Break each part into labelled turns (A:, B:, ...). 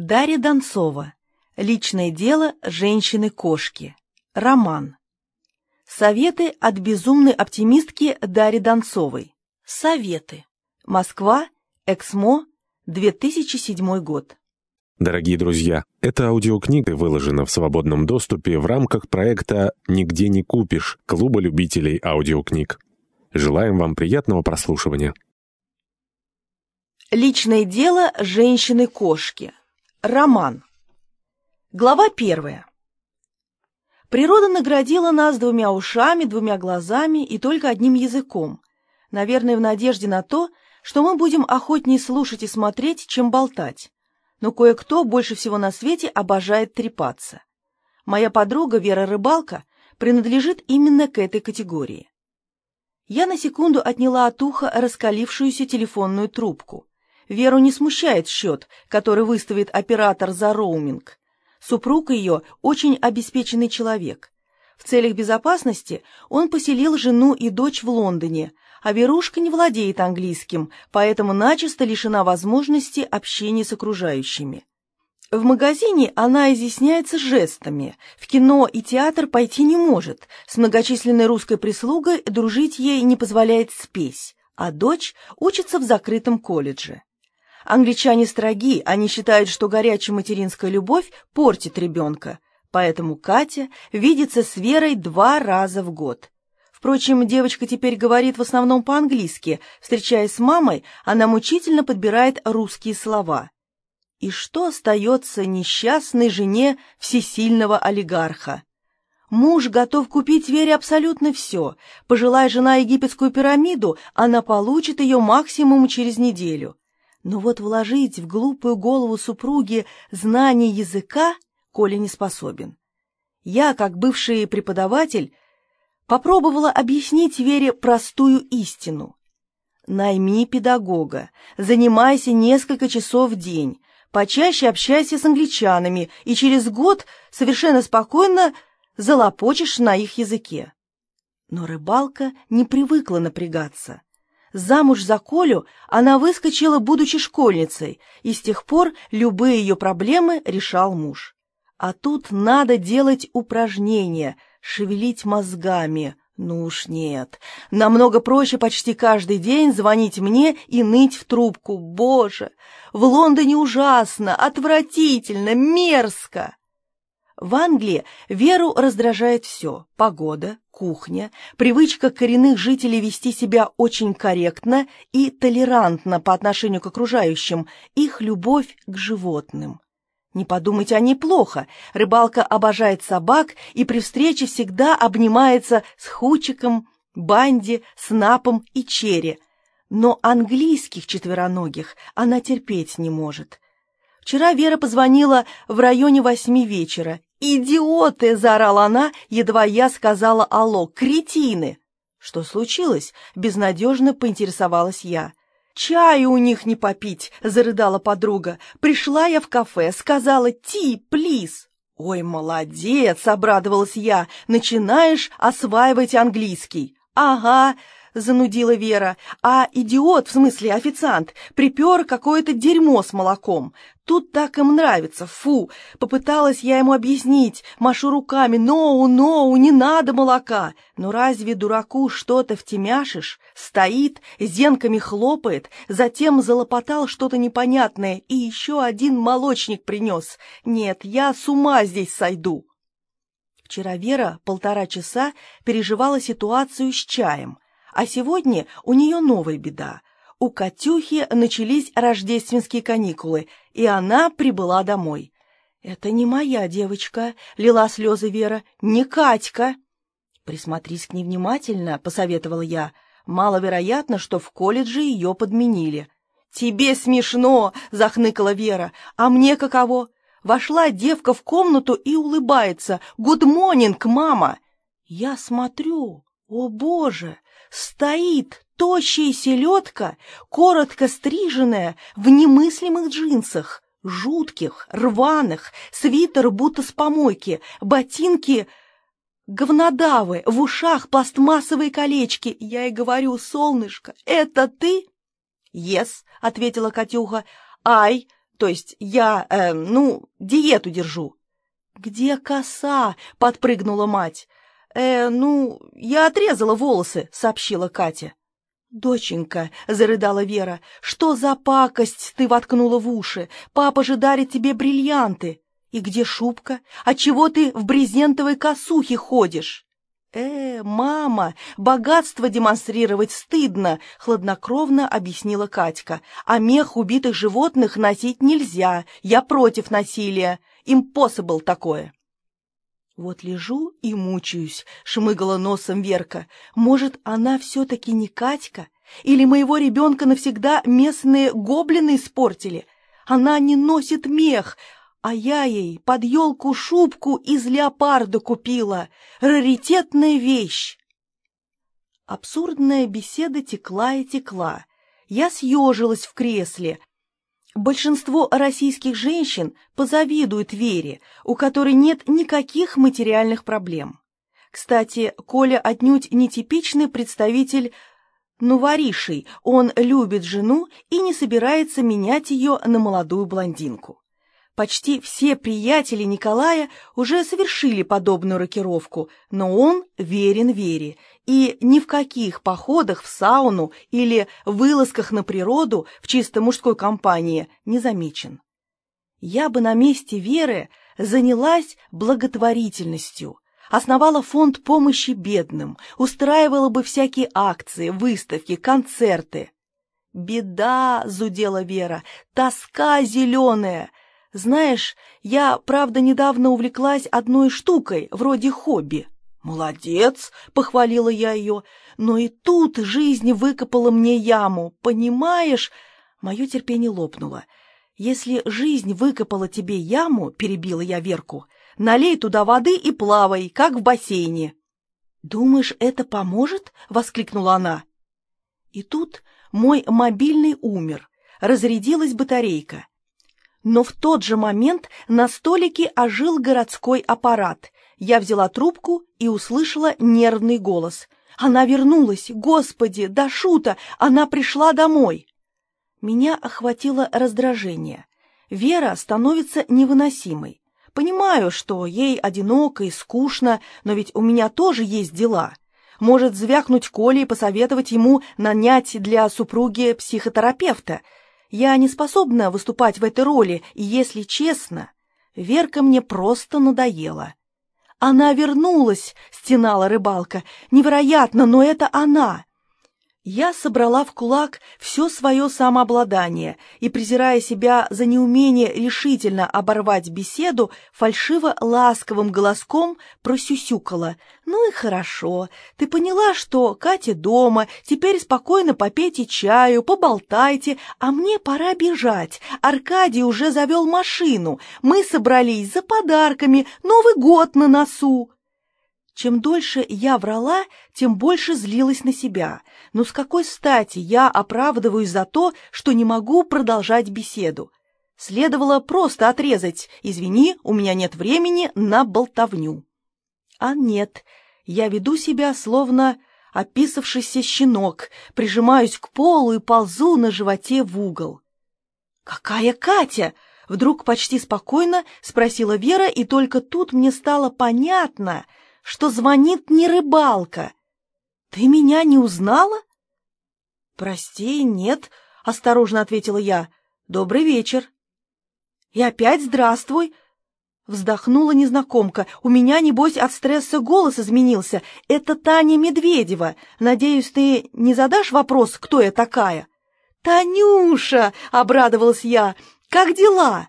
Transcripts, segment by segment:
A: Дарья Донцова. Личное дело женщины-кошки. Роман. Советы от безумной оптимистки Дарьи Донцовой. Советы. Москва. Эксмо. 2007 год.
B: Дорогие друзья, эта аудиокнига выложена в свободном доступе в рамках проекта «Нигде не купишь» Клуба любителей аудиокниг. Желаем вам приятного прослушивания.
A: Личное дело женщины-кошки. Роман. Глава первая. Природа наградила нас двумя ушами, двумя глазами и только одним языком. Наверное, в надежде на то, что мы будем охотнее слушать и смотреть, чем болтать. Но кое-кто больше всего на свете обожает трепаться. Моя подруга Вера Рыбалка принадлежит именно к этой категории. Я на секунду отняла от уха раскалившуюся телефонную трубку. Веру не смущает счет, который выставит оператор за роуминг. Супруг ее очень обеспеченный человек. В целях безопасности он поселил жену и дочь в Лондоне, а Верушка не владеет английским, поэтому начисто лишена возможности общения с окружающими. В магазине она изъясняется жестами, в кино и театр пойти не может, с многочисленной русской прислугой дружить ей не позволяет спесь, а дочь учится в закрытом колледже. Англичане строги, они считают, что горячая материнская любовь портит ребенка, поэтому Катя видится с Верой два раза в год. Впрочем, девочка теперь говорит в основном по-английски. Встречаясь с мамой, она мучительно подбирает русские слова. И что остается несчастной жене всесильного олигарха? Муж готов купить Вере абсолютно все. Пожелая жена египетскую пирамиду, она получит ее максимум через неделю. Но вот вложить в глупую голову супруги знание языка Коля не способен. Я, как бывший преподаватель, попробовала объяснить Вере простую истину. Найми педагога, занимайся несколько часов в день, почаще общайся с англичанами, и через год совершенно спокойно залопочешь на их языке. Но рыбалка не привыкла напрягаться. Замуж за Колю она выскочила, будучи школьницей, и с тех пор любые ее проблемы решал муж. А тут надо делать упражнения, шевелить мозгами. Ну уж нет. Намного проще почти каждый день звонить мне и ныть в трубку. Боже, в Лондоне ужасно, отвратительно, мерзко. В Англии Веру раздражает все – погода, кухня, привычка коренных жителей вести себя очень корректно и толерантно по отношению к окружающим, их любовь к животным. Не подумайте о ней плохо, рыбалка обожает собак и при встрече всегда обнимается с Хучиком, Банди, Снапом и Черри, но английских четвероногих она терпеть не может – Вчера Вера позвонила в районе восьми вечера «Идиоты!» — заорала она, едва я сказала «Алло, кретины!» «Что случилось?» — безнадежно поинтересовалась я. «Чаю у них не попить!» — зарыдала подруга. «Пришла я в кафе, сказала «Ти, плиз!» «Ой, молодец!» — обрадовалась я. «Начинаешь осваивать английский». «Ага!» — занудила Вера. «А идиот, в смысле официант, припер какое-то дерьмо с молоком. Тут так им нравится, фу! Попыталась я ему объяснить, машу руками, ноу, ноу, не надо молока. Но разве дураку что-то втемяшишь? Стоит, зенками хлопает, затем залопотал что-то непонятное, и еще один молочник принес. Нет, я с ума здесь сойду. Вчера Вера полтора часа переживала ситуацию с чаем, а сегодня у нее новая беда у Катюхи начались рождественские каникулы, и она прибыла домой. «Это не моя девочка», — лила слезы Вера, — «не Катька». «Присмотрись к ней внимательно», — посоветовала я. «Маловероятно, что в колледже ее подменили». «Тебе смешно!» — захныкала Вера. «А мне каково?» Вошла девка в комнату и улыбается. «Гуд монинг, мама!» Я смотрю. О, боже! Стоит тощая селедка, коротко стриженная, в немыслимых джинсах, жутких, рваных, свитер будто с помойки, ботинки говнодавы, в ушах пластмассовые колечки. Я и говорю, солнышко, это ты? «Ес», — ответила Катюха. «Ай, То есть я, э, ну, диету держу». «Где коса?» — подпрыгнула мать. «Э, ну, я отрезала волосы», — сообщила Катя. «Доченька», — зарыдала Вера, — «что за пакость ты воткнула в уши? Папа же дарит тебе бриллианты. И где шубка? Отчего ты в брезентовой косухе ходишь?» «Э, мама, богатство демонстрировать стыдно», — хладнокровно объяснила Катька. «А мех убитых животных носить нельзя. Я против насилия. Импосибл такое». Вот лежу и мучаюсь, шмыгала носом Верка. Может, она все-таки не Катька? Или моего ребенка навсегда местные гоблины испортили? Она не носит мех, а я ей под елку шубку из леопарда купила. Раритетная вещь. Абсурдная беседа текла и текла. Я съежилась в кресле, Большинство российских женщин позавидуют Вере, у которой нет никаких материальных проблем. Кстати, Коля отнюдь не типичный представитель новоришей, он любит жену и не собирается менять ее на молодую блондинку. Почти все приятели Николая уже совершили подобную рокировку, но он верен Вере и ни в каких походах в сауну или вылазках на природу в чисто мужской компании не замечен. Я бы на месте Веры занялась благотворительностью, основала фонд помощи бедным, устраивала бы всякие акции, выставки, концерты. «Беда!» — зудела Вера, «тоска зеленая!» Знаешь, я, правда, недавно увлеклась одной штукой, вроде хобби. «Молодец!» — похвалила я ее. «Но и тут жизнь выкопала мне яму, понимаешь?» Мое терпение лопнуло. «Если жизнь выкопала тебе яму, — перебила я Верку, — налей туда воды и плавай, как в бассейне». «Думаешь, это поможет?» — воскликнула она. И тут мой мобильный умер, разрядилась батарейка. Но в тот же момент на столике ожил городской аппарат. Я взяла трубку и услышала нервный голос. «Она вернулась! Господи, да шута! Она пришла домой!» Меня охватило раздражение. Вера становится невыносимой. Понимаю, что ей одиноко и скучно, но ведь у меня тоже есть дела. Может звякнуть Коле и посоветовать ему нанять для супруги психотерапевта — я не способна выступать в этой роли, и, если честно, Верка мне просто надоела. «Она вернулась!» — стенала рыбалка. «Невероятно, но это она!» Я собрала в кулак все свое самообладание и, презирая себя за неумение решительно оборвать беседу, фальшиво-ласковым голоском просюсюкала. «Ну и хорошо. Ты поняла, что Катя дома, теперь спокойно попейте чаю, поболтайте, а мне пора бежать. Аркадий уже завел машину. Мы собрались за подарками, Новый год на носу». Чем дольше я врала, тем больше злилась на себя. Но с какой стати я оправдываюсь за то, что не могу продолжать беседу? Следовало просто отрезать «Извини, у меня нет времени на болтовню». А нет, я веду себя словно описавшийся щенок, прижимаюсь к полу и ползу на животе в угол. «Какая Катя?» — вдруг почти спокойно спросила Вера, и только тут мне стало понятно — что звонит не рыбалка. Ты меня не узнала? Прости, нет, осторожно ответила я. Добрый вечер. И опять здравствуй. Вздохнула незнакомка. У меня, небось, от стресса голос изменился. Это Таня Медведева. Надеюсь, ты не задашь вопрос, кто я такая? «Танюша!» — обрадовалась я. «Как дела?»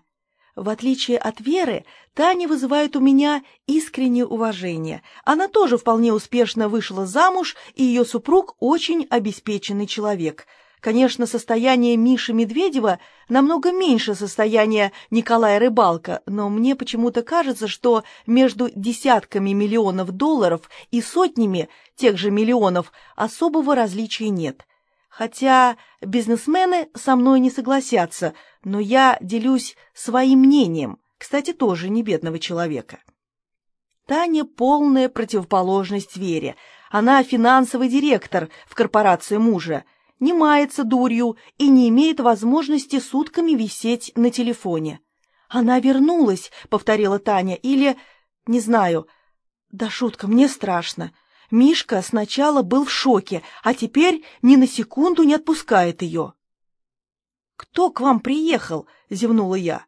A: В отличие от Веры, Таня вызывает у меня искреннее уважение. Она тоже вполне успешно вышла замуж, и ее супруг очень обеспеченный человек. Конечно, состояние Миши Медведева намного меньше состояния Николая Рыбалка, но мне почему-то кажется, что между десятками миллионов долларов и сотнями тех же миллионов особого различия нет. Хотя бизнесмены со мной не согласятся, но я делюсь своим мнением, кстати, тоже не бедного человека. Таня полная противоположность Вере. Она финансовый директор в корпорации мужа. не мается дурью и не имеет возможности сутками висеть на телефоне. «Она вернулась», — повторила Таня, или... не знаю. Да шутка, мне страшно. Мишка сначала был в шоке, а теперь ни на секунду не отпускает ее. «Кто к вам приехал?» — зевнула я.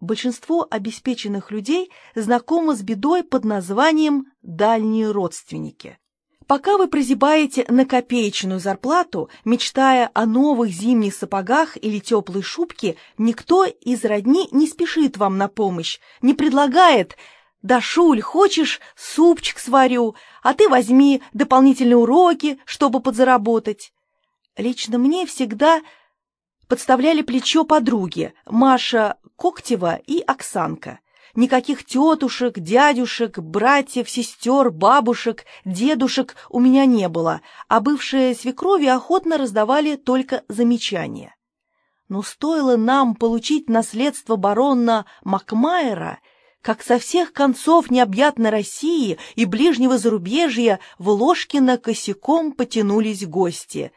A: Большинство обеспеченных людей знакомо с бедой под названием «дальние родственники». Пока вы прозябаете на копеечную зарплату, мечтая о новых зимних сапогах или теплой шубке, никто из родни не спешит вам на помощь, не предлагает «Да, Шуль, хочешь, супчик сварю, а ты возьми дополнительные уроки, чтобы подзаработать». Лично мне всегда подставляли плечо подруги Маша Коктева и Оксанка – Никаких тетушек, дядюшек, братьев, сестер, бабушек, дедушек у меня не было, а бывшие свекрови охотно раздавали только замечания. Но стоило нам получить наследство барона Макмайера, как со всех концов необъятной России и ближнего зарубежья в Ложкино косяком потянулись гости.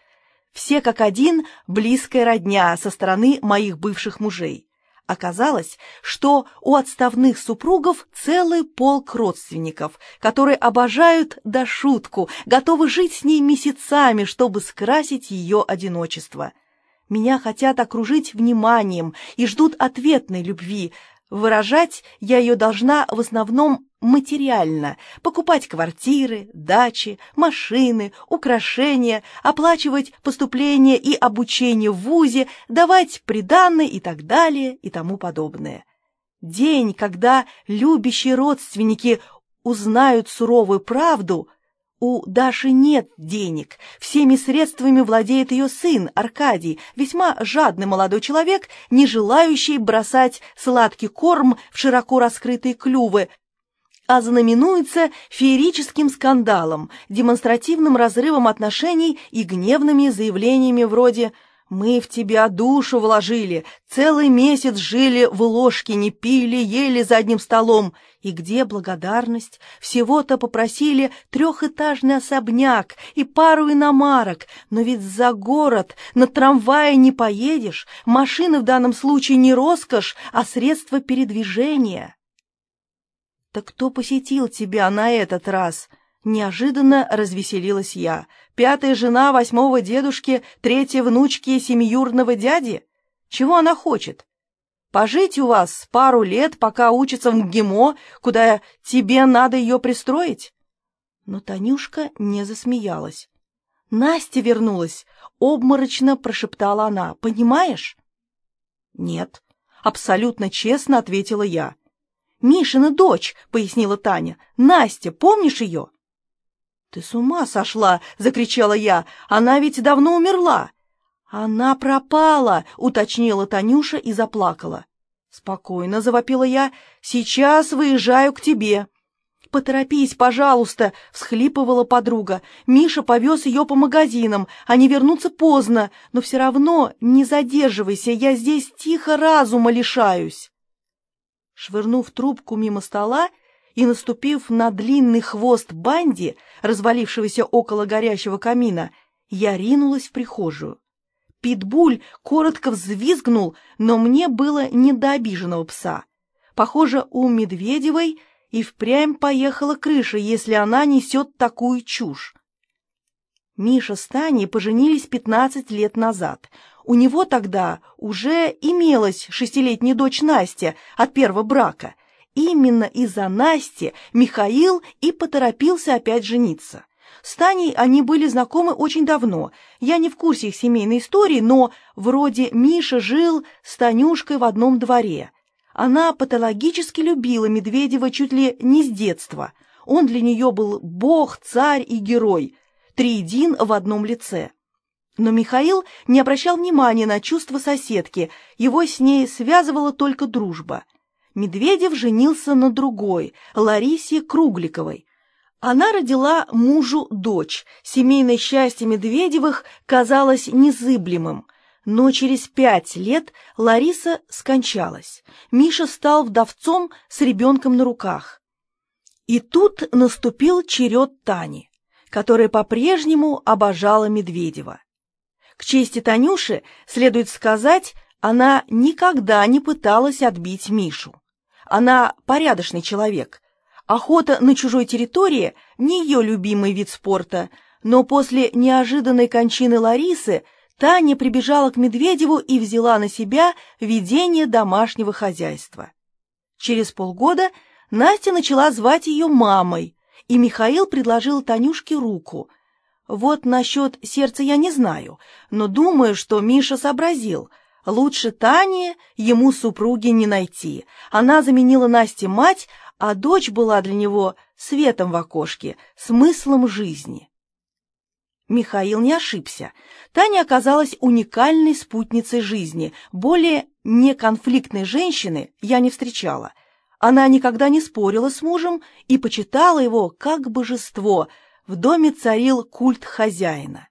A: Все как один близкая родня со стороны моих бывших мужей. Оказалось, что у отставных супругов целый полк родственников, которые обожают до шутку, готовы жить с ней месяцами, чтобы скрасить ее одиночество. Меня хотят окружить вниманием и ждут ответной любви, Выражать я ее должна в основном материально, покупать квартиры, дачи, машины, украшения, оплачивать поступление и обучение в ВУЗе, давать приданные и так далее и тому подобное. День, когда любящие родственники узнают суровую правду – у Даши нет денег. Всеми средствами владеет ее сын, Аркадий, весьма жадный молодой человек, не желающий бросать сладкий корм в широко раскрытые клювы, а знаменуется феерическим скандалом, демонстративным разрывом отношений и гневными заявлениями вроде. Мы в тебя душу вложили, целый месяц жили в ложке, не пили, ели за одним столом. И где благодарность? Всего-то попросили трехэтажный особняк и пару иномарок, но ведь за город на трамвае не поедешь, машины в данном случае не роскошь, а средство передвижения. Так кто посетил тебя на этот раз? Неожиданно развеселилась я. Пятая жена восьмого дедушки, третья внучки семиюрного дяди? Чего она хочет? Пожить у вас пару лет, пока учится в МГИМО, куда тебе надо ее пристроить? Но Танюшка не засмеялась. Настя вернулась, обморочно прошептала она. Понимаешь? Нет, абсолютно честно ответила я. Мишина дочь, пояснила Таня. Настя, помнишь ее? «Ты с ума сошла!» — закричала я. «Она ведь давно умерла!» «Она пропала!» — уточнила Танюша и заплакала. «Спокойно!» — завопила я. «Сейчас выезжаю к тебе!» «Поторопись, пожалуйста!» — всхлипывала подруга. «Миша повез ее по магазинам. Они вернутся поздно, но все равно не задерживайся, я здесь тихо разума лишаюсь!» Швырнув трубку мимо стола, и, наступив на длинный хвост банди, развалившегося около горящего камина, я ринулась в прихожую. Питбуль коротко взвизгнул, но мне было не до обиженного пса. Похоже, у Медведевой и впрямь поехала крыша, если она несет такую чушь. Миша с Таней поженились пятнадцать лет назад. У него тогда уже имелась шестилетняя дочь Настя от первого брака, Именно из-за Насти Михаил и поторопился опять жениться. С Таней они были знакомы очень давно. Я не в курсе их семейной истории, но вроде Миша жил с Танюшкой в одном дворе. Она патологически любила Медведева чуть ли не с детства. Он для нее был бог, царь и герой, триедин в одном лице. Но Михаил не обращал внимания на чувства соседки, его с ней связывала только дружба. Медведев женился на другой, Ларисе Кругликовой. Она родила мужу дочь. Семейное счастье Медведевых казалось незыблемым. Но через пять лет Лариса скончалась. Миша стал вдовцом с ребенком на руках. И тут наступил черед Тани, которая по-прежнему обожала Медведева. К чести Танюши следует сказать, она никогда не пыталась отбить Мишу. Она порядочный человек. Охота на чужой территории – не ее любимый вид спорта, но после неожиданной кончины Ларисы Таня прибежала к Медведеву и взяла на себя ведение домашнего хозяйства. Через полгода Настя начала звать ее мамой, и Михаил предложил Танюшке руку. Вот насчет сердца я не знаю, но думаю, что Миша сообразил – Лучше Тане ему супруги не найти. Она заменила Насте мать, а дочь была для него светом в окошке, смыслом жизни. Михаил не ошибся. Таня оказалась уникальной спутницей жизни. Более неконфликтной женщины я не встречала. Она никогда не спорила с мужем и почитала его как божество. В доме царил культ хозяина.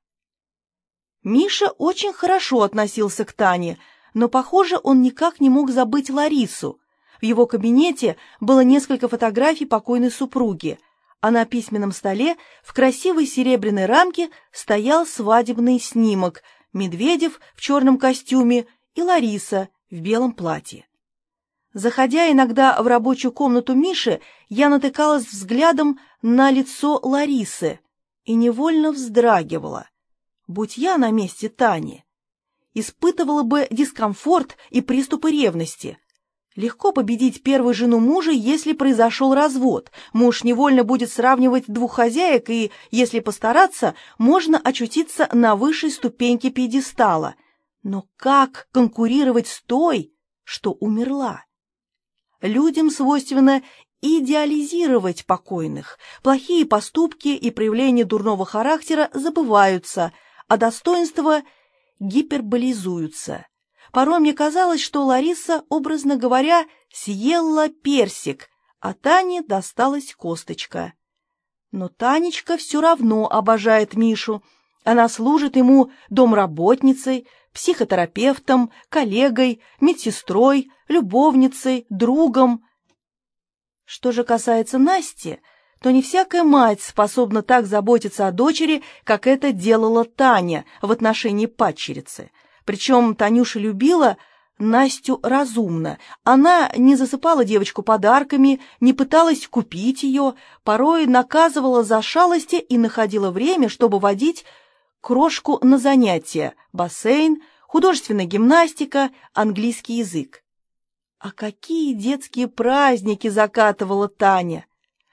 A: Миша очень хорошо относился к Тане, но, похоже, он никак не мог забыть Ларису. В его кабинете было несколько фотографий покойной супруги, а на письменном столе в красивой серебряной рамке стоял свадебный снимок Медведев в черном костюме и Лариса в белом платье. Заходя иногда в рабочую комнату Миши, я натыкалась взглядом на лицо Ларисы и невольно вздрагивала будь я на месте Тани, испытывала бы дискомфорт и приступы ревности. Легко победить первую жену мужа, если произошел развод. Муж невольно будет сравнивать двух хозяек, и, если постараться, можно очутиться на высшей ступеньке пьедестала. Но как конкурировать с той, что умерла? Людям свойственно идеализировать покойных. Плохие поступки и проявления дурного характера забываются – а достоинства гиперболизуются. Порой мне казалось, что Лариса, образно говоря, съела персик, а Тане досталась косточка. Но Танечка все равно обожает Мишу. Она служит ему домработницей, психотерапевтом, коллегой, медсестрой, любовницей, другом. Что же касается Насти, то не всякая мать способна так заботиться о дочери, как это делала Таня в отношении падчерицы. Причем Танюша любила Настю разумно. Она не засыпала девочку подарками, не пыталась купить ее, порой наказывала за шалости и находила время, чтобы водить крошку на занятия, бассейн, художественная гимнастика, английский язык. А какие детские праздники закатывала Таня!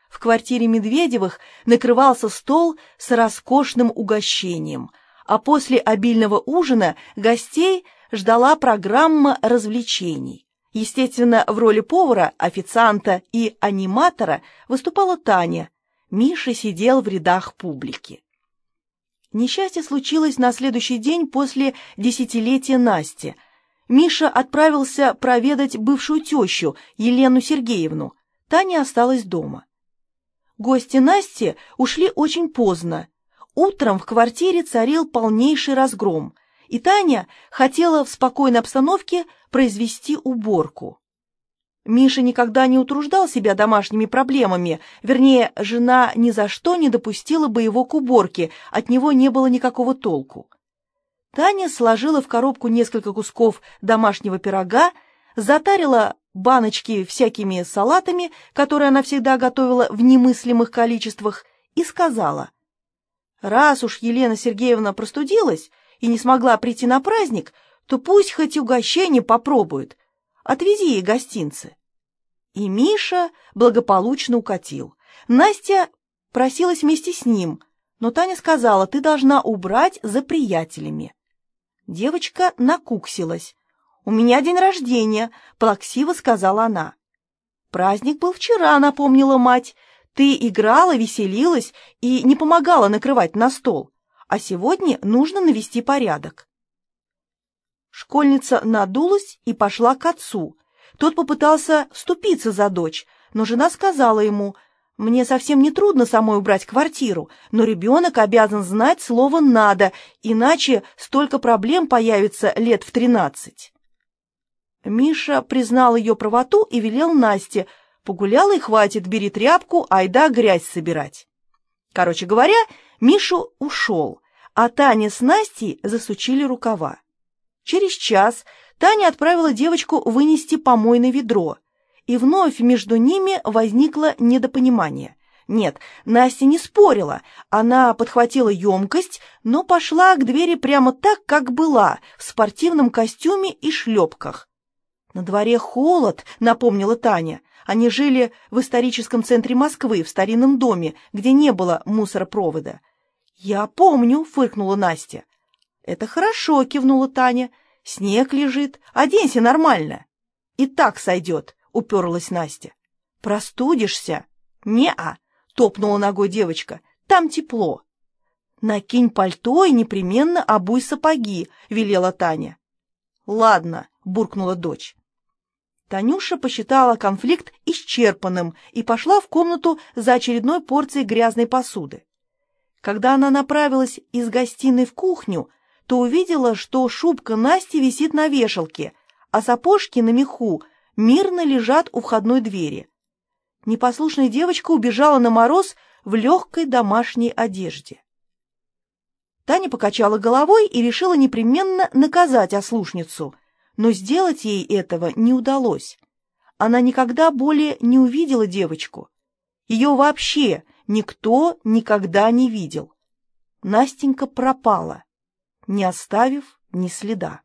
A: В квартире Медведевых накрывался стол с роскошным угощением, а после обильного ужина гостей ждала программа развлечений. Естественно, в роли повара, официанта и аниматора выступала Таня. Миша сидел в рядах публики. Несчастье случилось на следующий день после десятилетия Насти. Миша отправился проведать бывшую тещу Елену Сергеевну. Таня осталась дома. Гости Насти ушли очень поздно. Утром в квартире царил полнейший разгром, и Таня хотела в спокойной обстановке произвести уборку. Миша никогда не утруждал себя домашними проблемами, вернее, жена ни за что не допустила бы его к уборке, от него не было никакого толку. Таня сложила в коробку несколько кусков домашнего пирога, затарила баночки всякими салатами, которые она всегда готовила в немыслимых количествах, и сказала, «Раз уж Елена Сергеевна простудилась и не смогла прийти на праздник, то пусть хоть угощение попробует. Отвези ей гостинцы». И Миша благополучно укатил. Настя просилась вместе с ним, но Таня сказала, «Ты должна убрать за приятелями». Девочка накуксилась, «У меня день рождения», — плаксиво сказала она. «Праздник был вчера», — напомнила мать. «Ты играла, веселилась и не помогала накрывать на стол, а сегодня нужно навести порядок». Школьница надулась и пошла к отцу. Тот попытался вступиться за дочь, но жена сказала ему, «Мне совсем не трудно самой убрать квартиру, но ребенок обязан знать слово «надо», иначе столько проблем появится лет в тринадцать». Миша признал ее правоту и велел Насте «Погуляла и хватит, бери тряпку, айда грязь собирать». Короче говоря, Миша ушел, а Таня с Настей засучили рукава. Через час Таня отправила девочку вынести помойное ведро, и вновь между ними возникло недопонимание. Нет, Настя не спорила. Она подхватила емкость, но пошла к двери прямо так, как была, в спортивном костюме и шлепках. «На дворе холод», — напомнила Таня. Они жили в историческом центре Москвы, в старинном доме, где не было мусоропровода. «Я помню», — фыркнула Настя. «Это хорошо», — кивнула Таня. «Снег лежит. Оденься нормально». «И так сойдет», — уперлась Настя. «Простудишься?» «Не-а», топнула ногой девочка. «Там тепло». «Накинь пальто и непременно обуй сапоги», — велела Таня. «Ладно», — буркнула дочь. Танюша посчитала конфликт исчерпанным и пошла в комнату за очередной порцией грязной посуды. Когда она направилась из гостиной в кухню, то увидела, что шубка Насти висит на вешалке, а сапожки на меху мирно лежат у входной двери непослушная девочка убежала на мороз в легкой домашней одежде. Таня покачала головой и решила непременно наказать ослушницу, но сделать ей этого не удалось. Она никогда более не увидела девочку. Ее вообще никто никогда не видел. Настенька пропала, не оставив ни следа.